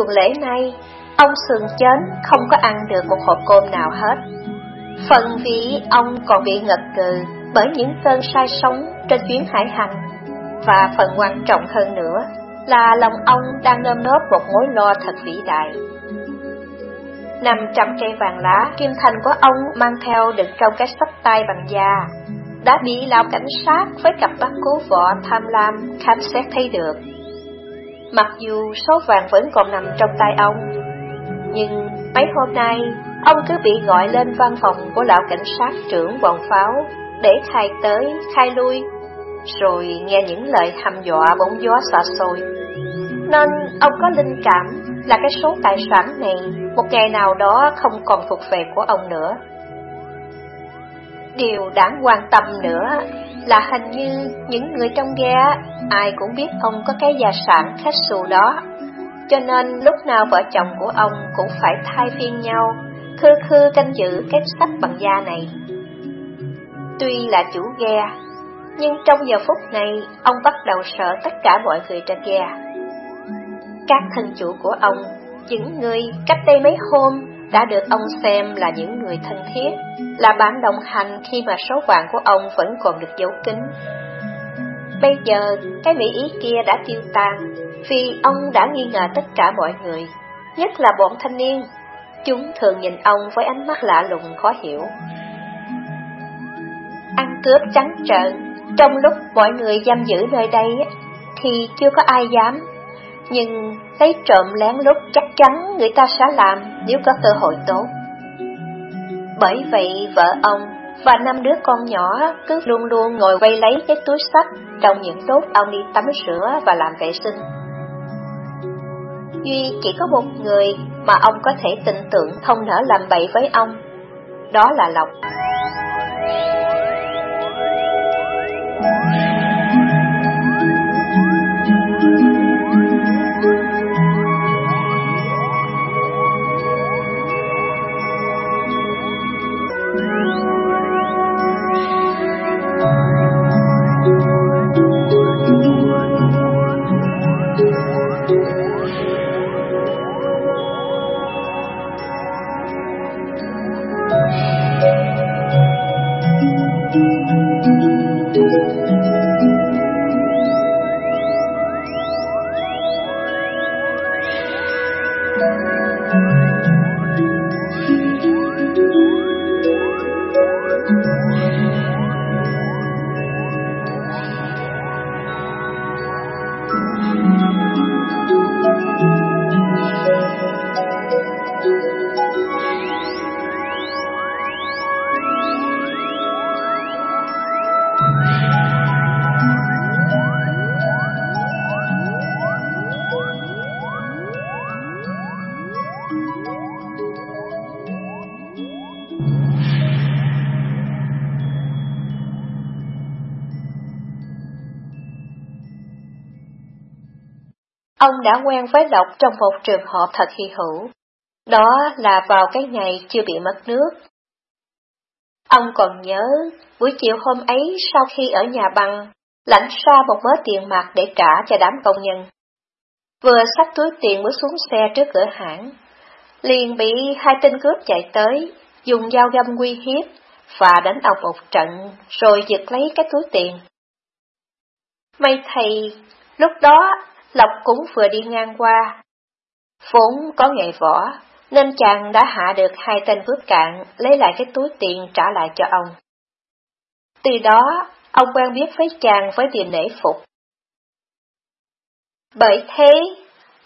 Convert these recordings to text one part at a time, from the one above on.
Tuần lễ nay, ông Sườn Chến không có ăn được một hộp cơm nào hết. Phần vì ông còn bị ngật cừ bởi những cơn say sóng trên chuyến hải hành. Và phần quan trọng hơn nữa là lòng ông đang nơm nớp một mối lo thật vĩ đại. Năm trăm cây vàng lá kim thành của ông mang theo đựng trong cái sách tay bằng da, đã bị lão cảnh sát với cặp bắt cố võ tham lam khám xét thấy được. Mặc dù số vàng vẫn còn nằm trong tay ông, nhưng mấy hôm nay ông cứ bị gọi lên văn phòng của lão cảnh sát trưởng bọn pháo để khai tới, khai lui, rồi nghe những lời hăm dọa bóng gió xả xôi. Nên ông có linh cảm là cái số tài sản này một ngày nào đó không còn thuộc về của ông nữa. Điều đáng quan tâm nữa là hình như những người trong ghe ai cũng biết ông có cái gia sản khách xù đó. Cho nên lúc nào vợ chồng của ông cũng phải thay phiên nhau, khư khư canh giữ cái sách bằng da này. Tuy là chủ ghe, nhưng trong giờ phút này ông bắt đầu sợ tất cả mọi người trên ghe. Các thân chủ của ông, những người cách đây mấy hôm đã được ông xem là những người thân thiết, là bạn đồng hành khi mà số vàng của ông vẫn còn được giấu kín. Bây giờ, cái mỹ ý kia đã tiêu tan, vì ông đã nghi ngờ tất cả mọi người, nhất là bọn thanh niên. Chúng thường nhìn ông với ánh mắt lạ lùng khó hiểu. Ăn cướp trắng trợn, trong lúc mọi người giam giữ nơi đây thì chưa có ai dám nhưng lấy trộm lén lút chắc chắn người ta sẽ làm nếu có cơ hội tốt. Bởi vậy vợ ông và năm đứa con nhỏ cứ luôn luôn ngồi quay lấy cái túi sách trong những lúc ông đi tắm rửa và làm vệ sinh. Duy chỉ có một người mà ông có thể tin tưởng không nỡ làm bậy với ông, đó là Lộc. Ông đã quen với Lộc trong một trường hợp thật hy hữu. Đó là vào cái ngày chưa bị mất nước. Ông còn nhớ, buổi chiều hôm ấy sau khi ở nhà băng, lãnh ra một mớ tiền mặt để trả cho đám công nhân. Vừa xách túi tiền mới xuống xe trước cửa hãng, liền bị hai tên cướp chạy tới, dùng dao găm nguy hiếp và đánh ông một trận rồi giật lấy cái túi tiền. May thầy, lúc đó Lộc cũng vừa đi ngang qua. Vốn có nghề võ, nên chàng đã hạ được hai tên cướp cạn lấy lại cái túi tiền trả lại cho ông. Từ đó, ông quen biết với chàng với tiền nể phục. Bởi thế,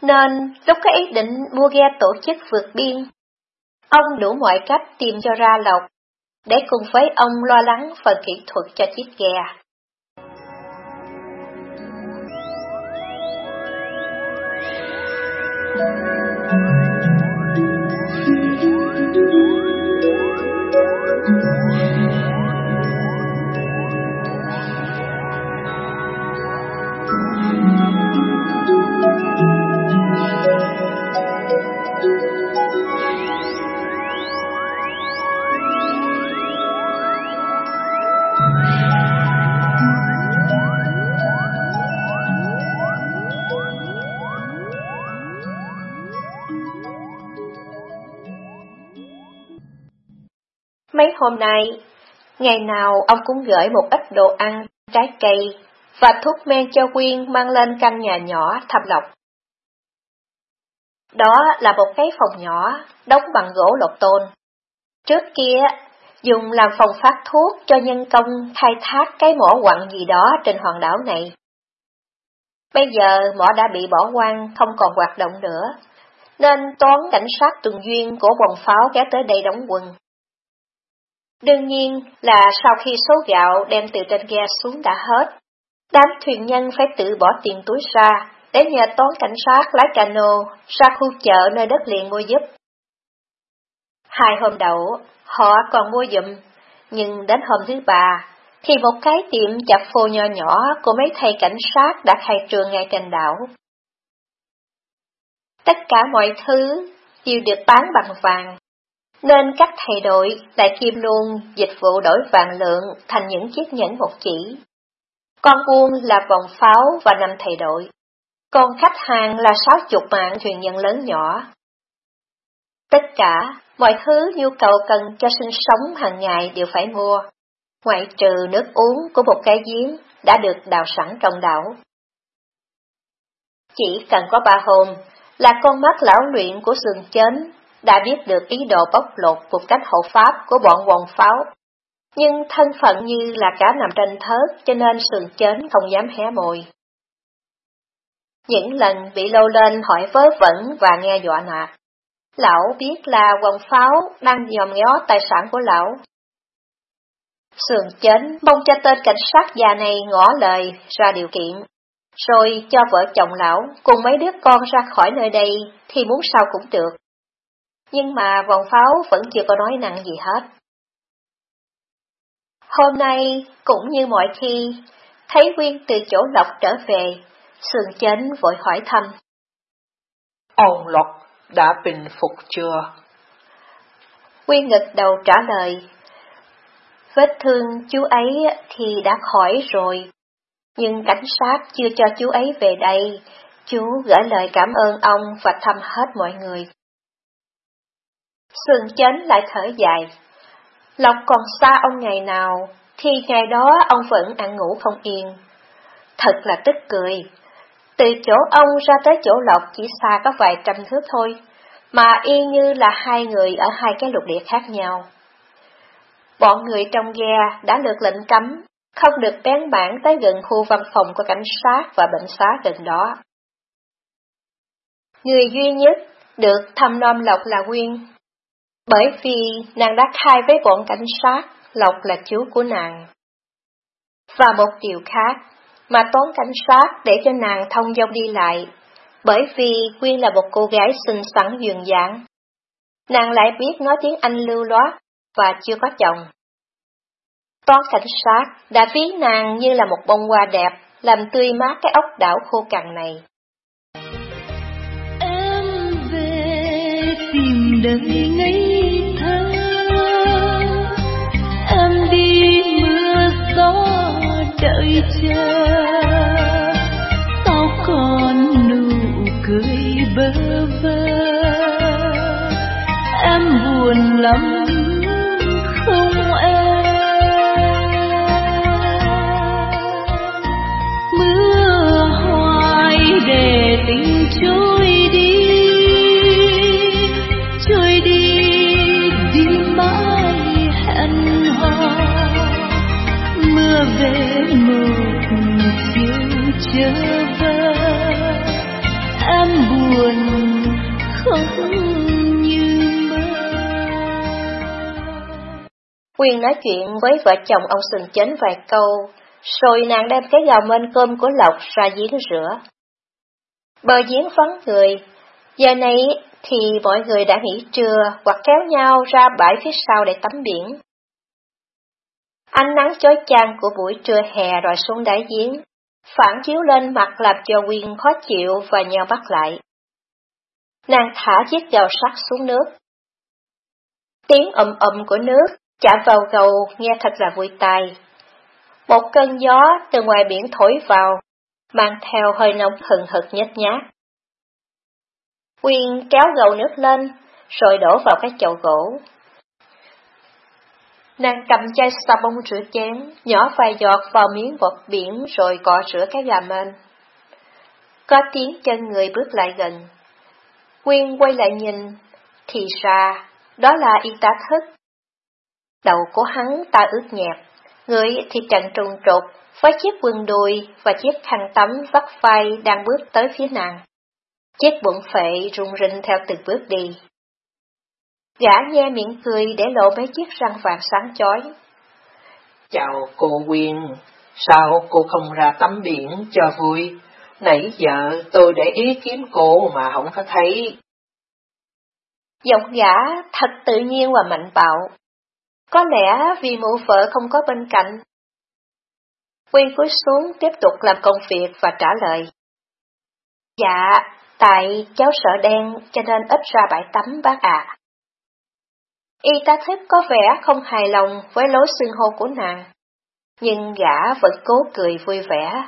nên lúc có ý định mua ghe tổ chức vượt biên, ông đủ mọi cách tìm cho ra lộc, để cùng với ông lo lắng phần kỹ thuật cho chiếc ghe. Mấy hôm nay, ngày nào ông cũng gửi một ít đồ ăn, trái cây và thuốc men cho Quyên mang lên căn nhà nhỏ thập lộc. Đó là một cái phòng nhỏ, đóng bằng gỗ lộc tôn. Trước kia, dùng làm phòng phát thuốc cho nhân công khai thác cái mỏ quặng gì đó trên hòn đảo này. Bây giờ mỏ đã bị bỏ hoang, không còn hoạt động nữa, nên toán cảnh sát tuần duyên của vòng pháo ghé tới đây đóng quân. Đương nhiên là sau khi số gạo đem từ trên ghe xuống đã hết, đám thuyền nhân phải tự bỏ tiền túi ra để nhờ toán cảnh sát lái cano ra khu chợ nơi đất liền mua giúp. Hai hôm đầu, họ còn mua dùm, nhưng đến hôm thứ ba, thì một cái tiệm chập phô nhỏ nhỏ của mấy thầy cảnh sát đã khai trường ngay trên đảo. Tất cả mọi thứ đều được bán bằng vàng, nên các thầy đội lại kim luôn dịch vụ đổi vàng lượng thành những chiếc nhẫn một chỉ. Con buôn là vòng pháo và năm thầy đội, còn khách hàng là sáu chục mạng thuyền nhân lớn nhỏ. Tất cả, mọi thứ nhu cầu cần cho sinh sống hàng ngày đều phải mua, ngoại trừ nước uống của một cái giếng đã được đào sẵn trong đảo. Chỉ cần có ba hôm là con mắt lão luyện của sườn chến đã biết được ý đồ bóc lột một cách hậu pháp của bọn quần pháo. Nhưng thân phận như là cá nằm trên thớt cho nên sườn chến không dám hé môi. Những lần bị lâu lên hỏi vớ vẩn và nghe dọa nạt. Lão biết là quần pháo đang nhòm ngó tài sản của lão. Sườn chến mong cho tên cảnh sát già này ngỏ lời ra điều kiện, rồi cho vợ chồng lão cùng mấy đứa con ra khỏi nơi đây thì muốn sao cũng được nhưng mà vòng pháo vẫn chưa có nói năng gì hết. Hôm nay, cũng như mọi khi, thấy Quyên từ chỗ Lộc trở về, Sườn Chánh vội hỏi thăm. Ông Lộc đã bình phục chưa? Quyên ngực đầu trả lời. Vết thương chú ấy thì đã khỏi rồi, nhưng cảnh sát chưa cho chú ấy về đây, chú gửi lời cảm ơn ông và thăm hết mọi người. Sườn chấn lại thở dài. Lộc còn xa ông ngày nào, thì ngày đó ông vẫn ăn ngủ không yên. Thật là tức cười. Từ chỗ ông ra tới chỗ Lộc chỉ xa có vài trăm thước thôi, mà y như là hai người ở hai cái lục địa khác nhau. Bọn người trong ghe đã được lệnh cấm, không được bén bản tới gần khu văn phòng của cảnh sát và bệnh xá gần đó. Người duy nhất được thăm nom Lộc là Nguyên, bởi vì nàng đã khai với bọn cảnh sát Lộc là chú của nàng. Và một điều khác mà toán cảnh sát để cho nàng thông dong đi lại, bởi vì Quyên là một cô gái xinh xắn dường dáng. Nàng lại biết nói tiếng Anh lưu loát và chưa có chồng. Toán cảnh sát đã ví nàng như là một bông hoa đẹp làm tươi mát cái ốc đảo khô cằn này. Em về tìm đời ngay chờ sao còn nụ cười bơ vơ. Em buồn lắm em buồn không như mơ Quyên nói chuyện với vợ chồng ông Sừng Chến vài câu, rồi nàng đem cái gào mên cơm của Lộc ra giếng rửa. Bờ giếng vắng người, giờ này thì mọi người đã nghỉ trưa hoặc kéo nhau ra bãi phía sau để tắm biển. Ánh nắng chói chang của buổi trưa hè rồi xuống đáy giếng, phản chiếu lên mặt làm cho Quyên khó chịu và nheo bắt lại. Nàng thả chiếc gào sắt xuống nước. Tiếng ầm ầm của nước chạm vào gầu nghe thật là vui tai. Một cơn gió từ ngoài biển thổi vào, mang theo hơi nóng hừng hực nhếch nhát. Quyên kéo gầu nước lên, rồi đổ vào cái chậu gỗ. Nàng cầm chai xà bông rửa chén, nhỏ vài giọt vào miếng bọt biển rồi cọ rửa cái gà mên. Có tiếng chân người bước lại gần. Quyên quay lại nhìn, thì ra, đó là y tá thức. Đầu của hắn ta ướt nhẹp, người thì trần trùng trục, với chiếc quần đùi và chiếc khăn tắm vắt vai đang bước tới phía nàng. Chiếc bụng phệ rung rinh theo từng bước đi. Gã nhe miệng cười để lộ mấy chiếc răng vàng sáng chói. Chào cô Quyên, sao cô không ra tắm biển cho vui? Nãy giờ tôi để ý kiếm cô mà không có thấy. Giọng gã thật tự nhiên và mạnh bạo. Có lẽ vì mụ vợ không có bên cạnh. Quyên cúi xuống tiếp tục làm công việc và trả lời. Dạ, tại cháu sợ đen cho nên ít ra bãi tắm bác ạ. Y tá thiếp có vẻ không hài lòng với lối xưng hô của nàng, nhưng gã vẫn cố cười vui vẻ.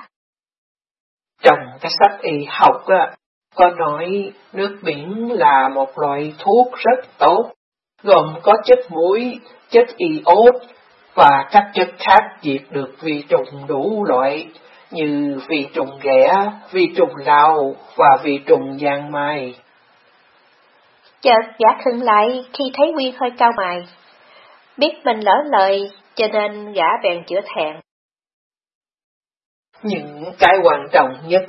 Trong cái sách y học á, có nói nước biển là một loại thuốc rất tốt, gồm có chất muối, chất iốt và các chất khác diệt được vi trùng đủ loại như vi trùng ghẻ, vi trùng lao và vi trùng giang mai. Chợt giả khựng lại khi thấy Nguyên hơi cao mày. Biết mình lỡ lời, cho nên gã bèn chữa thẹn. Những cái quan trọng nhất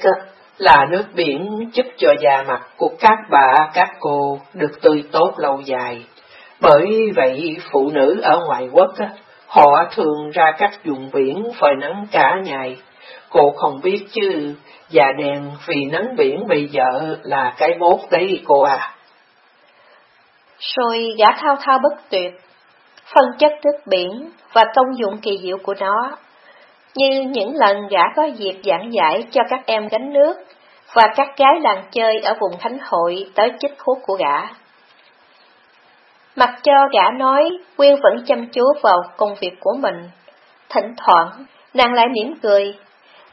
là nước biển giúp cho da mặt của các bà, các cô được tươi tốt lâu dài. Bởi vậy, phụ nữ ở ngoài quốc, họ thường ra các vùng biển phơi nắng cả ngày. Cô không biết chứ, già đèn vì nắng biển bây giờ là cái mốt đấy cô à. Rồi gã thao thao bất tuyệt, phân chất nước biển và công dụng kỳ diệu của nó, như những lần gã có dịp giảng giải cho các em gánh nước và các gái làng chơi ở vùng Thánh Hội tới chích hút của gã. Mặc cho gã nói, Quyên vẫn chăm chú vào công việc của mình. Thỉnh thoảng, nàng lại mỉm cười.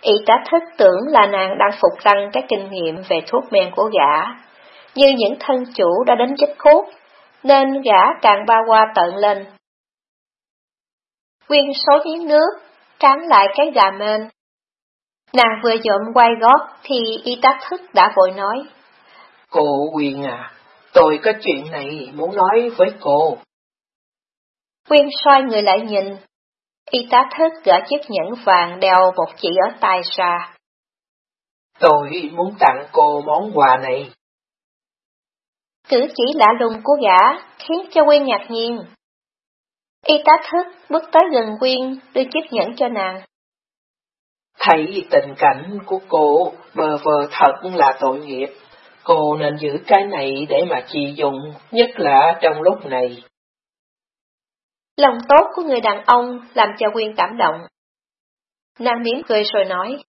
Y tá thức tưởng là nàng đang phục răng các kinh nghiệm về thuốc men của gã, như những thân chủ đã đến chích khúc nên gã càng ba qua tận lên. Quyên số miếng nước, tráng lại cái gà mên. Nàng vừa dộm quay gót thì y tá thức đã vội nói. Cô Quyên à, tôi có chuyện này muốn nói với cô. Quyên xoay người lại nhìn. Y tá thức gỡ chiếc nhẫn vàng đeo một chỉ ở tay ra. Tôi muốn tặng cô món quà này. Cử chỉ lạ lùng của gã khiến cho Quyên ngạc nhiên. Y tá thức bước tới gần Quyên đưa chiếc nhẫn cho nàng. Thấy tình cảnh của cô bờ vờ thật là tội nghiệp. Cô nên giữ cái này để mà chi dùng, nhất là trong lúc này. Lòng tốt của người đàn ông làm cho Quyên cảm động. Nàng mỉm cười rồi nói.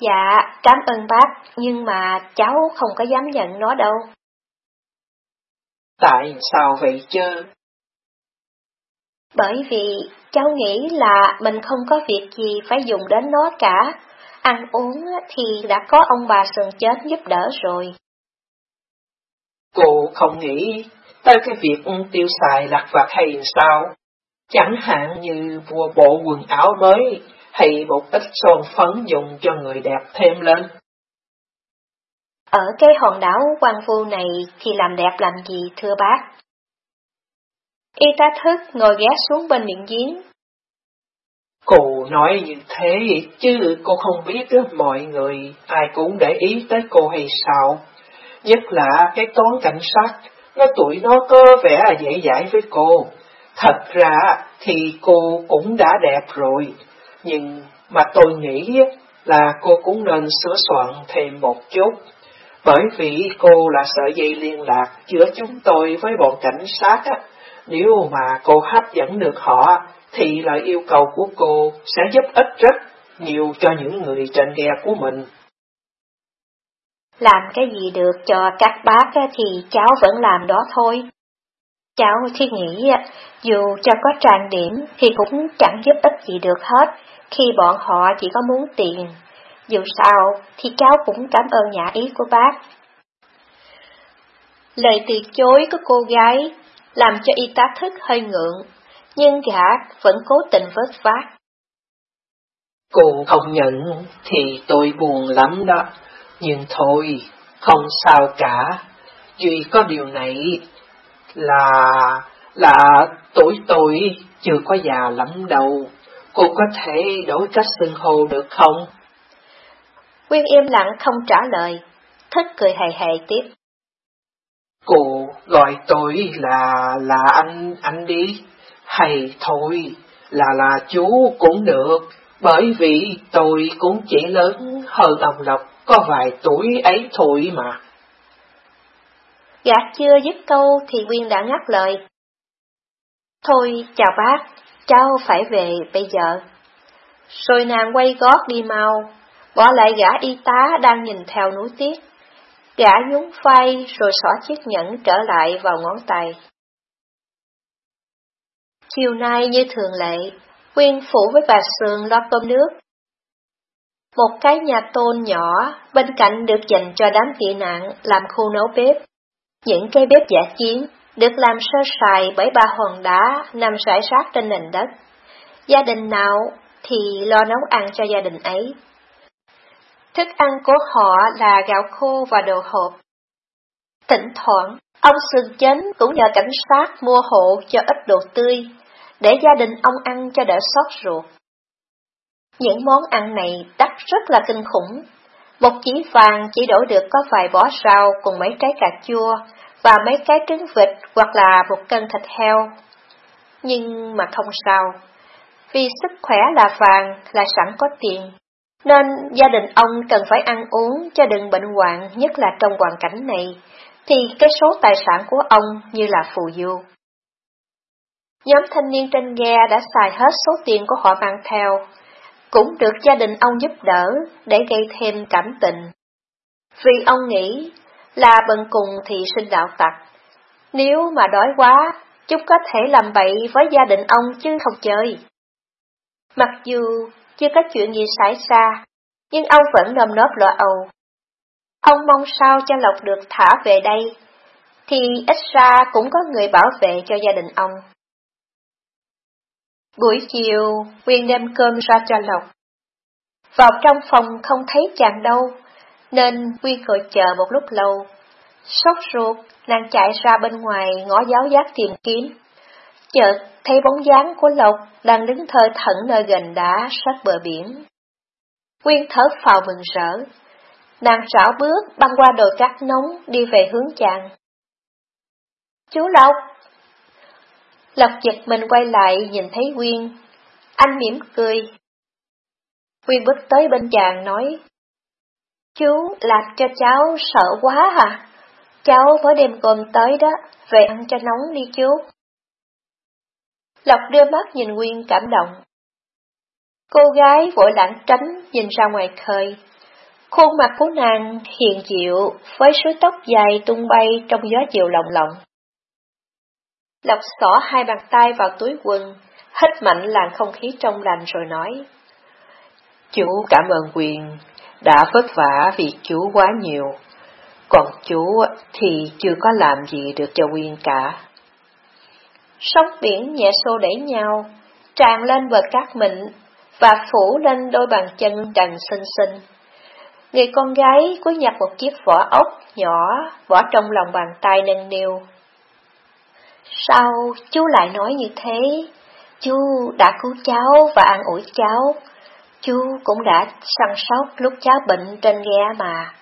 Dạ, cảm ơn bác, nhưng mà cháu không có dám nhận nó đâu. Tại sao vậy chứ? Bởi vì cháu nghĩ là mình không có việc gì phải dùng đến nó cả. Ăn uống thì đã có ông bà sừng chết giúp đỡ rồi. Cô không nghĩ tới cái việc tiêu xài lặt vặt hay sao? Chẳng hạn như mua bộ quần áo mới hay một ít son phấn dùng cho người đẹp thêm lên. Ở cái hòn đảo quang vu này thì làm đẹp làm gì thưa bác? Y tá thức ngồi ghé xuống bên miệng giếng. Cô nói như thế chứ cô không biết đó, mọi người ai cũng để ý tới cô hay sao. Nhất là cái toán cảnh sát, nó tuổi nó có vẻ dễ dãi với cô. Thật ra thì cô cũng đã đẹp rồi, nhưng mà tôi nghĩ là cô cũng nên sửa soạn thêm một chút. Bởi vì cô là sợi dây liên lạc giữa chúng tôi với bọn cảnh sát á. Nếu mà cô hấp dẫn được họ, thì lời yêu cầu của cô sẽ giúp ích rất nhiều cho những người trên ghe của mình. Làm cái gì được cho các bác thì cháu vẫn làm đó thôi. Cháu thì nghĩ dù cho có trang điểm thì cũng chẳng giúp ích gì được hết khi bọn họ chỉ có muốn tiền. Dù sao thì cháu cũng cảm ơn nhà ý của bác. Lời từ chối của cô gái làm cho y tá thức hơi ngượng, nhưng gã vẫn cố tình vớt vát. Cô không nhận thì tôi buồn lắm đó, nhưng thôi, không sao cả. Duy có điều này là... là tuổi tôi chưa có già lắm đâu. Cô có thể đổi cách xưng hô được không? Quyên im lặng không trả lời, thức cười hề hề tiếp. Cô gọi tôi là là anh anh đi, hay thôi là là chú cũng được, bởi vì tôi cũng chỉ lớn hơn ông Lộc có vài tuổi ấy thôi mà. Gã chưa dứt câu thì Quyên đã ngắt lời. Thôi chào bác, cháu phải về bây giờ. Rồi nàng quay gót đi mau, bỏ lại gã y tá đang nhìn theo núi tiếc. Gã nhún vai rồi xỏ chiếc nhẫn trở lại vào ngón tay. Chiều nay như thường lệ, Quyên phủ với bà Sương lo cơm nước. Một cái nhà tôn nhỏ bên cạnh được dành cho đám tị nạn làm khu nấu bếp. Những cây bếp giả chiến được làm sơ sài bởi ba hòn đá nằm rải rác trên nền đất. Gia đình nào thì lo nấu ăn cho gia đình ấy. Thức ăn của họ là gạo khô và đồ hộp. Thỉnh thoảng, ông Sương Chánh cũng nhờ cảnh sát mua hộ cho ít đồ tươi, để gia đình ông ăn cho đỡ xót ruột. Những món ăn này đắt rất là kinh khủng. Một chỉ vàng chỉ đổi được có vài bó rau cùng mấy trái cà chua và mấy cái trứng vịt hoặc là một cân thịt heo. Nhưng mà không sao, vì sức khỏe là vàng là sẵn có tiền, nên gia đình ông cần phải ăn uống cho đừng bệnh hoạn, nhất là trong hoàn cảnh này, thì cái số tài sản của ông như là phù du. Nhóm thanh niên trên ghe đã xài hết số tiền của họ mang theo, cũng được gia đình ông giúp đỡ để gây thêm cảm tình. Vì ông nghĩ là bần cùng thì sinh đạo tặc, nếu mà đói quá, chúng có thể làm bậy với gia đình ông chứ không chơi. Mặc dù chưa có chuyện gì xảy ra, nhưng ông vẫn nơm nớp lo âu. Ông mong sao cho Lộc được thả về đây, thì ít ra cũng có người bảo vệ cho gia đình ông. Buổi chiều, Quyên đem cơm ra cho Lộc. Vào trong phòng không thấy chàng đâu, nên Quyên ngồi chờ một lúc lâu. Sốt ruột, nàng chạy ra bên ngoài ngõ giáo giác tìm kiếm. Chợt thấy bóng dáng của Lộc đang đứng thơ thẩn nơi gần đá sát bờ biển. Quyên thở phào mừng rỡ. Nàng rảo bước băng qua đồi cát nóng đi về hướng chàng. Chú Lộc! Lộc giật mình quay lại nhìn thấy Quyên. Anh mỉm cười. Quyên bước tới bên chàng nói. Chú làm cho cháu sợ quá hả? Cháu mới đem cơm tới đó, về ăn cho nóng đi chú. Lộc đưa mắt nhìn Nguyên cảm động. Cô gái vội lãng tránh nhìn ra ngoài khơi. Khuôn mặt của nàng hiền dịu với suối tóc dài tung bay trong gió chiều lồng lộng. Lộc xỏ hai bàn tay vào túi quần, hít mạnh làn không khí trong lành rồi nói. Chú cảm ơn Quyền, đã vất vả vì chú quá nhiều, còn chú thì chưa có làm gì được cho Quyên cả. Sóng biển nhẹ xô đẩy nhau, tràn lên bờ cát mịn và phủ lên đôi bàn chân trần xinh xinh. Người con gái cúi nhặt một chiếc vỏ ốc nhỏ bỏ trong lòng bàn tay nâng niu. Sao chú lại nói như thế? Chú đã cứu cháu và an ủi cháu. Chú cũng đã săn sóc lúc cháu bệnh trên ghe mà.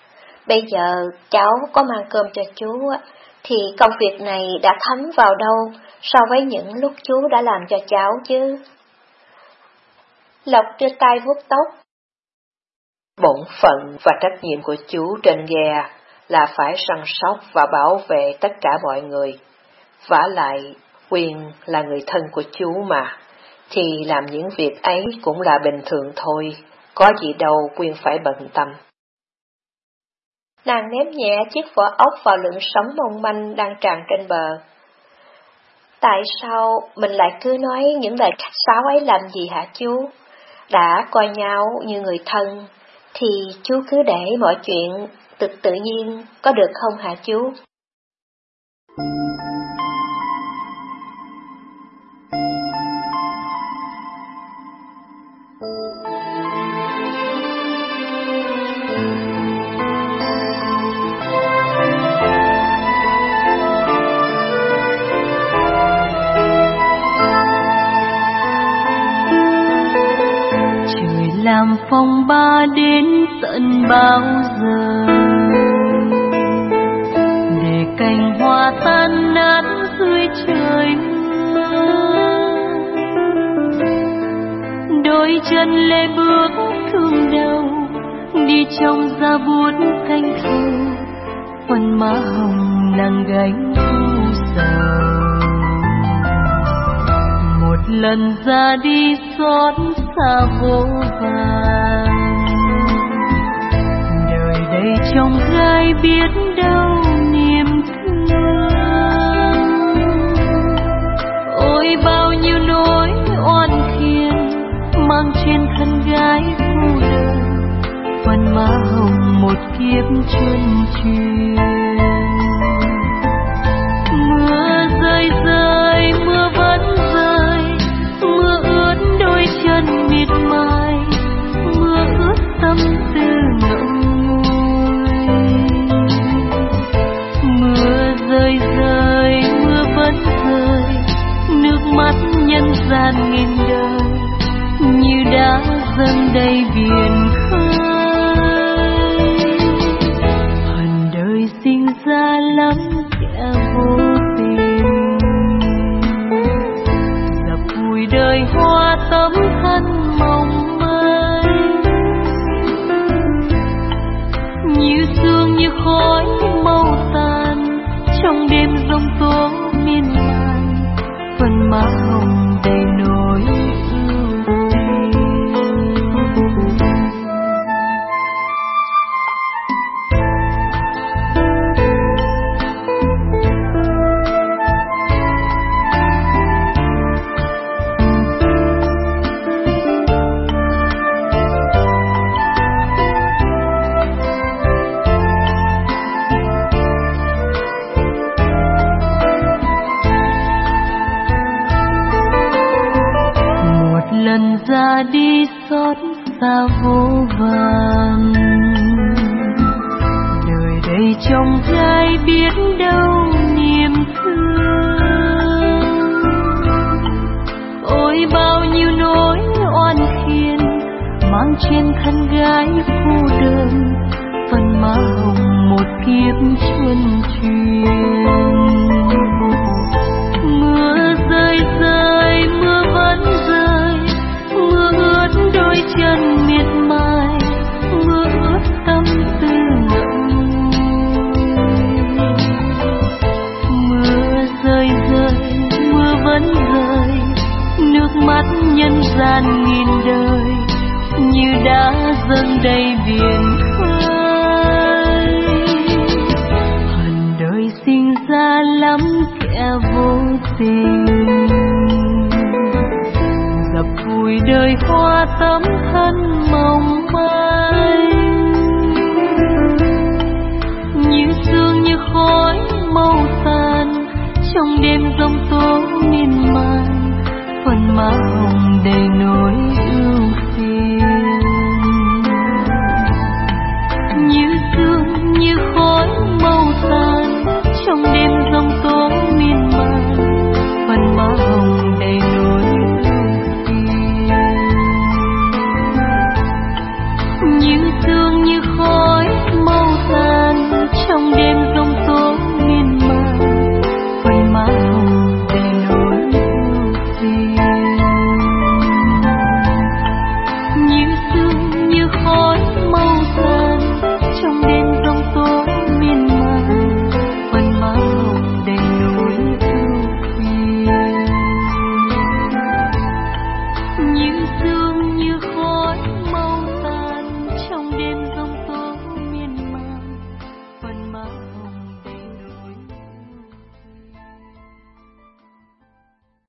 Bây giờ cháu có mang cơm cho chú, thì công việc này đã thấm vào đâu so với những lúc chú đã làm cho cháu chứ? Lộc đưa tay vuốt tóc. Bổn phận và trách nhiệm của chú trên ghe là phải săn sóc và bảo vệ tất cả mọi người. vả lại, quyền là người thân của chú mà, thì làm những việc ấy cũng là bình thường thôi, có gì đâu quyền phải bận tâm. Nàng ném nhẹ chiếc vỏ ốc vào lượng sóng mong manh đang tràn trên bờ. Tại sao mình lại cứ nói những lời khách sáo ấy làm gì hả chú? Đã coi nhau như người thân, thì chú cứ để mọi chuyện tự tự nhiên, có được không hả chú? Đến tận bao giờ. Để cành hoa tan nát dưới trời đôi chân lê bước thương đau, đi trong da buốt thanh thu. Phần má hồng nàng gánh thu sầu. Một lần ra đi xót xa vô vàn. Đời trong gai biết đâu niềm thương. Ôi, bao nhiêu nỗi oan khiên mang trên thân gái phụ đời phần má hồng một kiếp chân truyền. Mưa rơi rơi, mưa vẫn rơi, mưa ướt đôi chân miệt mài, mưa ướt tâm tình dập vùi đời hoa tấm thân mong